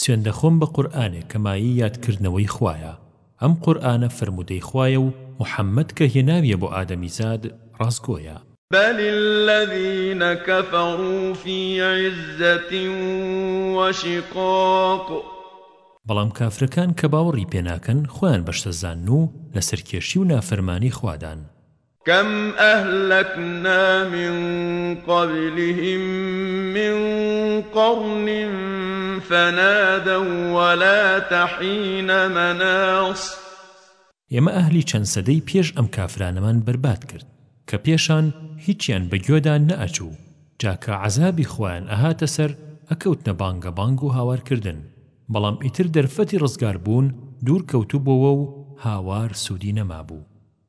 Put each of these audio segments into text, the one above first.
سوێندەخۆم بە قورئانێک کە مایەی یادکردنەوەی خوایە ئەم قورئانە فەرموودەی خوایە و محمد کە هێناویە بۆ ئادەمیزاد ڕاستگۆیە. بل الذین کفروا فی عزت وشقاق. بەڵام کافرەکان کە باوەڕی پێناکەن خۆیان بەشتەزان و لەسەرکێشی و نافەرمانی خوادان. کەم ئەهلەکنا من قەبلهم من قەڕن فەنادەو وەلات حین مەناص. ئێمە ئەهلی چەند سەدەی پێش ئەم کافرانەمان بەرباد کرد کە پێشان هیچیان بە گوێدا نەئەچوو جا کە عەزابی خوایان ئەهاتە سەر ئەکەوتنە بانگە بانگ و هاوار کردن بەڵام ئیتر دەرفەتی ڕزگار بوون دوور کەوتبۆوە و هاوار سوودی نەمابوو.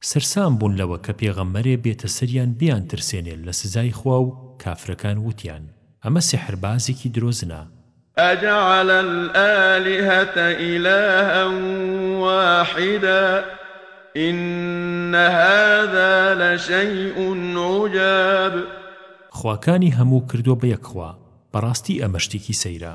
سەرسام بوون لەوە کە پێغەمبەرێ بێتە سەریان بیان ترسێنێ لە سزای خوا و کافرەکان وتیان، ئەمە سیحربازێکی درۆزنە. اجعل الالهة الها واحدا ان هذا لشیء عجاب. خواکانی هەموو کردووە بە یەک خوا، بەڕاستی ئەمە شتێکی سەیرە.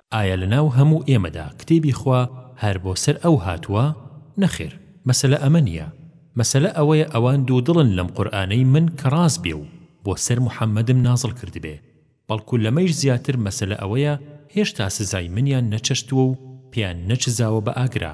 ئایا لە ناو هەموو ئێمەدا کتێبی خوا هەر بۆ سەر ئەو هاتووە؟ نەخێر، مەسەلە ئەمە نییە، مەسەلە ئەوەیە ئەوان دوودڵن لەم قورئانەی من کە ڕاست بێ و بۆ سەر محەممەدم نازڵ کردبێ، بەڵکو لەمەیش زیاتر مەسەلە ئەوەیە هێشتا سزای منیان نەچەشتووە و پێیان نەچزاوە بە ئاگرا.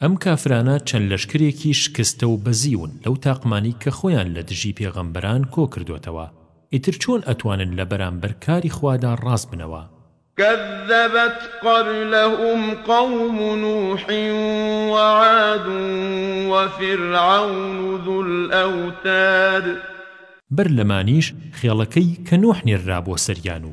ئەم کافرانە چەند لەشکرێکی شکستە و بەزیون لەو تاقمانەی کە خۆیان لە دژی پێغەمبەران کۆ کردۆتەوە ئیتر چۆن ئەتوانن لە بەرامبەر کاری خوادا ڕاست بنەوە؟ کذبت قبلهم قوم نوح وعاد وفرعون ذو الأوتاد بەر لەمانیش خێڵەکەی کە نوح نێررا بۆ سەریان و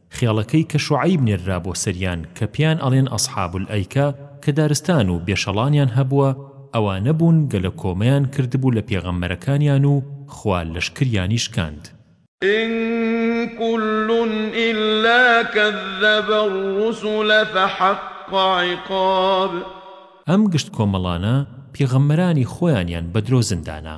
خێڵەکەی کە شوعەیب نێررا بۆ سەریان کە پێیان ئەڵێن ئەسحاب الایکە کە دارستان و بێشەڵانیان هەبووە ئەوانە بوون گەلەکۆمەیان کردبوو لە پێغەمبەرەکانیان و خوا لەشکریانی شکاند. ان کل الا کذب الرسل فحق عقاب. ئەم گشت کۆمەڵانە پێغەمبەرانی خۆیانیان بەدرۆزن دانا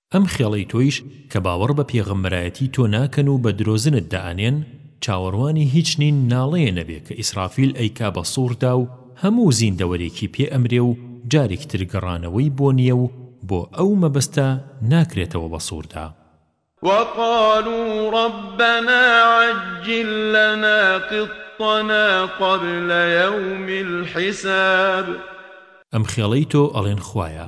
ئەم خێڵەی تۆیش کە باوەڕ بە پێغەمبەرایەتی تۆ ناکەن و بە درۆزنت دائەنێن، چاوەڕوانی هیچ نین ناڵەیە نەبێ کە ئیسرافیل ئەیکا بە سوڕدا و هەموو زیندەوەرێکی پێ ئەمرێ و جارێکی تر گەڕانەوەی بۆ نییە و بۆ ئەو مەبەستە ناکرێتەوە بە سوڕدا. وقالوا ربنا عجل لنا قطنا قبل یوم الحساب. ئەم خێڵەی تۆ ئەڵێن خوایە!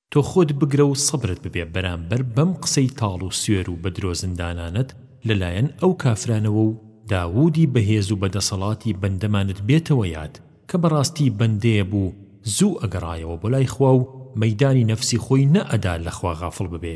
تۆ خۆت بگرە و سەبرت ببێ بەرامبەر بەم قسەی تاڵ و سوێر و بە درۆ زندانانەت لە لایەن ئەو کافرانەوە و داوودی بەهێز و بە دەسەڵاتی بەندەمانت بێتەوە یاد کە بەڕاستی بەندەیە بوو زوو ئەگەڕایەوە بۆ لای خوا و مەیدانی نەفسی خۆی نە ئەدا لە خوا غافڵ ببێ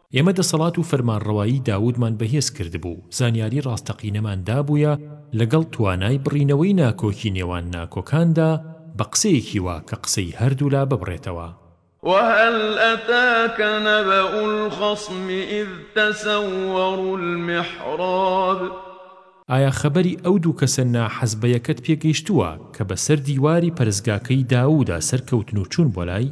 ئێمە دەسەڵات و فەرمانڕەوایی داودمان بەهێز کردبوو، زانیاری ڕاستەقینەمان دابوویە لەگەڵ توانای بڕینەوەی ناکۆکی نێوان ناکۆکاندا بە قسەیەکی وا کە قسەی هەردوولا ببڕێتەوە. وهل اتاک نبأ الخصم اذ تسوروا المحراب. ئایا خەبەری ئەو دوو کەسە ناحەز بەیەکەت پێگەیشتووە کە بەسەر دیواری پەرستگاکەی داودا سەرکەوتن و چوون بۆلای؟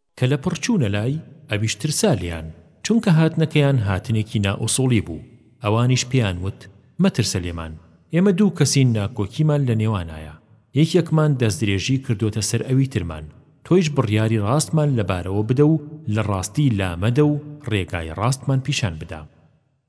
کە لە پڕ چوونە لای، ئەویش ترسا لێیان، چونکە هاتنەکەیان هاتنێکی نا ئوسوڵی بوو، ئەوانیش پێیان وت، مەترسە لێمان، ئێمە دوو کەسین ناکۆکیمان لە نێوانایە، یەکێکمان دەستدرێژی کردۆتە سەر ئەوی ترمان، تۆیش بڕیاری ڕاستمان لەبارەوە بدە و لە ڕاستی لامەدە و ڕێگای ڕاستمان پیشان بدە.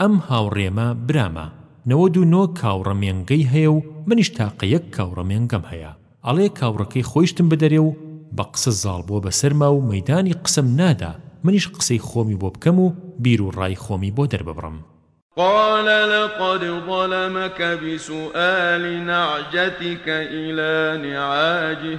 ئەم هاوڕێمە برامە نەوەد و نۆ کاوڕە مێنگەی هەیە و منیش تاقە یەک کاوڕە مێنگەم هەیە ئەڵێ کاوڕەکەی خۆیشتم بدەرێ و بە قسە زاڵ بووە بەسەرما و مەیدانی قسەم نادا منیش قسەی خۆمی بۆ بکەم و بیر و ڕای خۆمی بۆ دەرببڕم. قال لقد ظلمك بسؤال نعجتك إلى نعاجه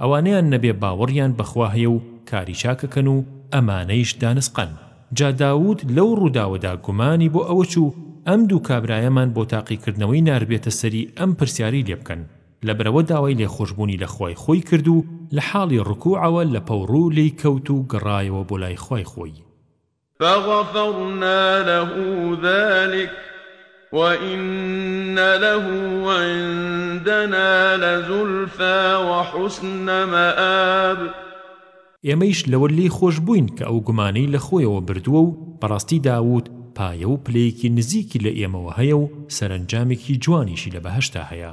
ئەوانەیان نەبێ باوەڕیان بە خوا هەیە و کاری چاک ئەکەن و ئەمانەیش دانسقەن جا داود لەو ڕووداوەدا گومانی بۆ ئەوە چوو ئەم دوو کابرایەمان بۆ تاقیکردنەوەی ناردبێتە سەری ئەم پرسیارەی لێ بکەن لەبرەوە داوای لێخۆشبوونی لە خوای خۆی کرد و لە حاڵی ڕکوعەوە لەپەوڕوو لێی کەوت و گەڕایەوە بۆ لای خوای خۆی فغفرنا له ذلک وان له عندنا لزلفی وحسن مآب. ئێمەیش لەوە لێی خۆش بووین کە ئەو گومانەی لە خۆیەوە بردووە و بەڕاستی داوود پایە و پلەیەکی نزیکی لە ئێمەوە هەیە و سەرەنجامێکی جوانیشی لە بەهەشتا هەیە.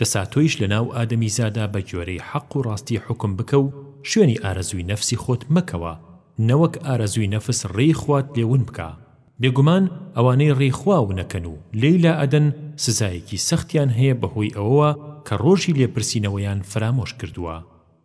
دەسا تۆیش لە ناو ئادەمیزادا بە گۆێرەی حەق و ڕاستی حوکم بکە و شوێنی ئارەزووی نەفسی خۆت مەکەوە نەوەک ئارەزووی نەفس ڕێی خوات لێ ون بکا بێگومان ئەوانەی ڕێی خوا ونەکەن و لێی لا ئەدەن سزایەکی سەختیان هەیە بە هۆی ئەوەوە کە ڕۆژی لێپرسینەوەیان فەرامۆش کردووە.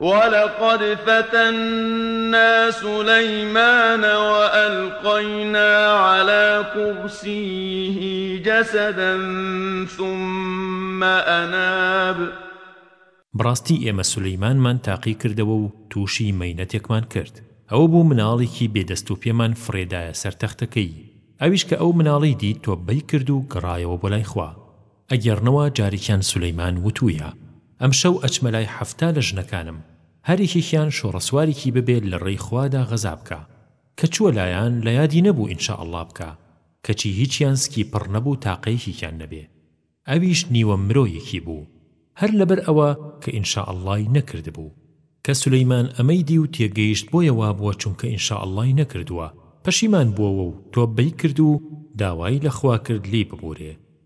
ولقد فتنا سلیمان وألقینا علی کرسیه جسدا ثم أناب بەڕاستی ئێمە سولەیمانمان تاقی کردەوە و تووشی مەینەتێکمان کرد ئەوە بوو مناڵێکی بێ دەست و پێمان فڕێدایە سەر تەختەکەی ئەویش کە ئەو مناڵەی دیت تۆببەی کرد و گەڕایەوە بۆ لای خوا ئەگێڕنەوە جارێکیان سولەیمان وتوویە، ئەمشەو ئەچمە لای حەفتا لە ژنەکانم، هەر یەکێکیان شۆڕەسوارێکی ببێت لە ڕێی خوادا غەزا بکا. کە چووە لایان لە یادی نەبوو ان شاء اللە بکا، کەچی هیچیان سکی پڕ نەبوو تاقە یەکێکیان نەبێ. ئەویش نیوە مرۆیەکی بوو. هەر لەبەر ئەوە کە ان شاء اللەی نەکردبوو. کە سولەیمان ئەمەی دی و تێگەیشت بۆیە وابووە چونکە ان شاء اللەی نەکردووە، پەشیمان بووەوە و تۆببەی کرد و داوای لە خوا کرد لێی ببورێ.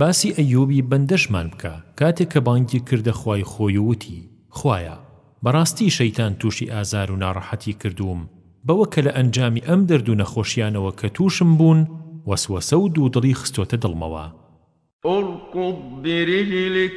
باسی ئەیوبی بەندەشمان بکە کاتێک کە بانگی کردە خوای خۆی و وتی، خوایە! بەڕاستی شەیتان تووشی ئازار و ناڕەحەتی کردووم، بەوە کە لە ئەنجامی ئەم دەرد و نەخۆشیانەوە کە تووشم بوون، وەسوەسە و دوودڵی خستۆتە دڵمەوە. ارکض برجلک.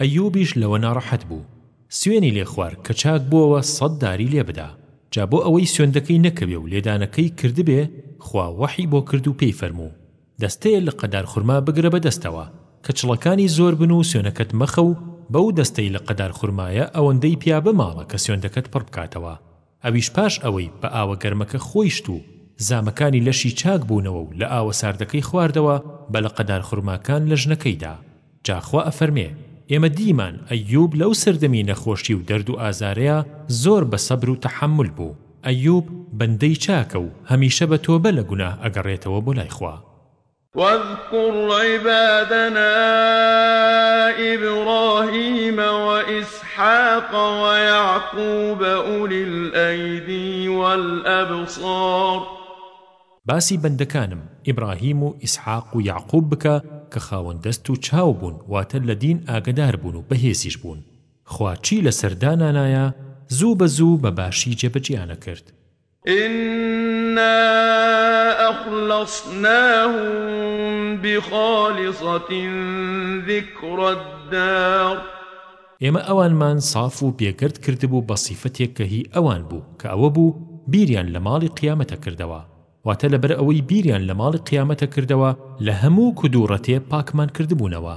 ئەیوبیش لەوە ناڕەحەت بوو سوێنی لێ خوار کە چاک بوەوە سەد داری لێ بدا جا بۆ ئەوەی سوێندەکەی نەکەوێ و لێدانەکەی کردبێ خوا وەحی بۆ کرد و پێی فەرموو دەستەیە لقە دار خورما بگرە بە دەستەوە کە چڵەکانی زۆر بن و سوێنەکەت مەخە و بەو دەستەی لقە دار خورمایە ئەوەندەی پیا بماڵە کە سوێندەکەت پڕ بکاتەوە ئەویش پاش ئەوەی بە ئاوە گەرمەکە خۆیشت و زامەکانی لەشی چاک بوونەوە و لە ئاوە ساردەکەی خواردەوە بە لقەدار خورماکان لە ژنەکەی دا جا خوا ئەفەرمێ ئێمە دیمان ئەیوب لەو سەردەمی نەخۆشی و دەرد و ئازارەیا زۆر بە سەبر و تەحەمول بوو ئەیوب بەندەی چاکە و هەمیشە بە تۆبە لە گوناه ئەگەڕێتەوە بۆ لای خوا. واذکر عبادنا ابراهیم و اسحاق و یعقوب اولی الایدی و الابصار باسی بەندەکانم ابراهیم و اسحاق و یعقوب بکە کە خاوەن دەست و چاو بوون واتە لە دین ئاگەدار بوون و بەهێزیش بوون خوا چی لەسەر دانانایە زوو بە زوو بە باشی جێبەجێیانەکرد انا اخلصناهم بخالصة ذکر الدار. ئێمە ئەوانمان ساف و بێگەرد کردبوو بە سیفەتێک کە هی ئەوان بوو کە ئەوە بوو بیریان لە ماڵی قیامەتە کردەوە واتە لەبەر ئەوەی بیریان لە ماڵی قیامەتە کردەوە لە هەموو کدوڕەتێ پاکمان کردبوونەوە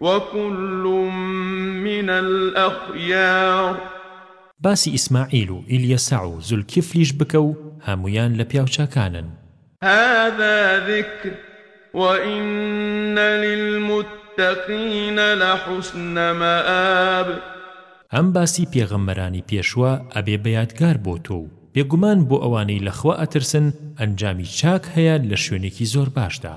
وکل من الاخیار. باسی ئیسماعیل و ئیلیەسع و زولکیفلیش بکە و هەموویان لە پیاوچاکانن. هذا ذکر وان للمتقین لحسن مآب. ئەم باسی پێغەمبەرانی پێشوە ئەبێ بە یادگار بۆ تۆ و بێگومان بۆ ئەوانەی لە خوا ئەترسن ئەنجامی چاک هەیە لە شوێنێکی زۆر باشدا.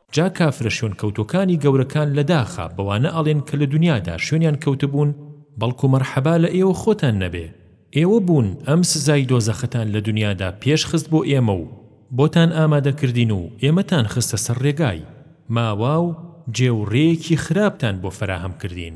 جا کافرە شوێن کەوتوەکانی گەورەکان لە داخە بەوانە ئەڵێن کە لە دونیادا شوێنیان کەوتبوون بەڵکو مەرحەبا لە ئێوە خۆتان نەبێ ئێوە بوون ئەم سزای دۆزەخەتان لە دونیادا پێش خست بۆ ئێمە و بۆتان ئامادە کردین و ئێمەتان خستە سەر ڕێگای ماوا و جێ و ڕێیەکی خراپتان بۆ فەراهەم کردین.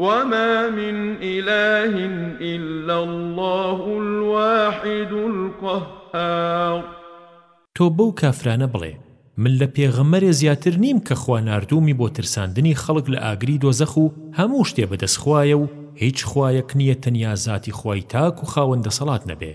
وما من اله الا اللە الواحد القهار. تۆ بەو کافرانە بڵێ، من لە پێغەمبەرێ زیاتر نیم کە خوا ناردوومی بۆ ترساندنی خەڵک لە ئاگری دۆزەخ و هەموو شتێ بەدەست خوایە و هیچ خوایەک نییە تەنیا زاتی خوای تاک و خاوەن دەسەڵات نەبێ.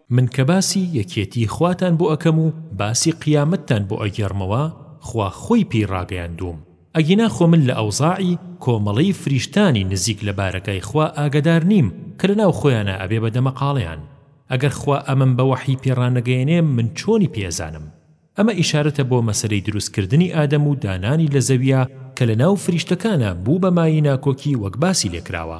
من کە باسی یەکێتی خواتان بۆ ئەکەم و باسی قیامەتتان بۆ ئەگێڕمەوە خوا خۆی پێی ڕاگەیاندووم ئەگینا خۆ من لە ئەوزاعی کۆمەڵەی فریشتانی نزیک لە بارەگای خوا ئاگەدار نیم کە لە ناو خۆیانا ئەبێ بە دەمەقاڵێیان ئەگەر خوا ئەمەم بە وەحی پێ ڕانەگەیەنێ من چۆنی پێ ئەزانم ئەمە ئیشارەتە بۆ مەسەلەی دروست کردنی ئادەم و دانانی لە زەویا کە لە ناو فریشتەکانا بوو بە مایەی ناکۆکی وەک باسی لێ کراوە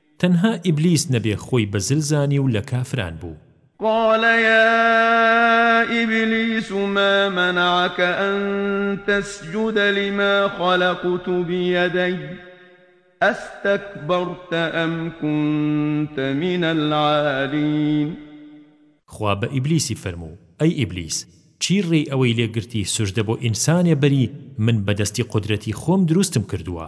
تەنها ئیبلیس نەبێ خۆی بە زل زانی و لە کافران بوو. قال یا ابلیس ما منعک ان تسجد لما خلقت بیدی استکبرت ام کنت من العالین خوا بە ئیبلیسی فەرموو، ئەی ئیبلیس چی ڕێی ئەوەی لێ گرتی سوجدە بۆ ئینسانێ بەری من بە دەستی قودرەتی خۆم دروستم کردووە.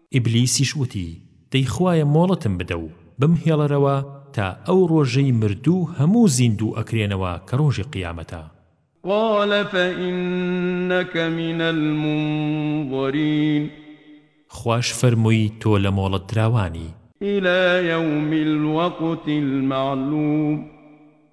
ئیبلیسیش وتی، دەی خوایە مۆڵەتم بدە و بمهێڵەرەوە تا ئەو ڕۆژەی مردوو هەموو زیندوو ئەکرێنەوە کە ڕۆژی قیامەتە. قال فإنک من المنظرین. خواش فەرمووی تۆ لە مۆڵەتدراوانی. إلی یوم الوقت المعلوم.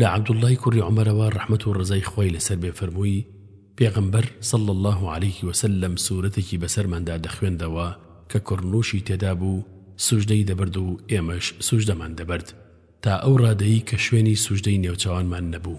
لە عبداللە ی کوڕی عومەرەوە ڕەحمەت و ڕەزای خوای لەسەر بێ فەرمووی، پێغەمبەر، صلی اللە علیە وسلم، سورەتێکی بەسەرماندا دەخوێندەوە کە کوڕنووشی تێدا بوو سوژدەی دەبرد و ئێمەش سوژدەمان دەبرد تا ئەو ڕادەی کە شوێنی سوژدەی نێوچەوانمان نەبوو.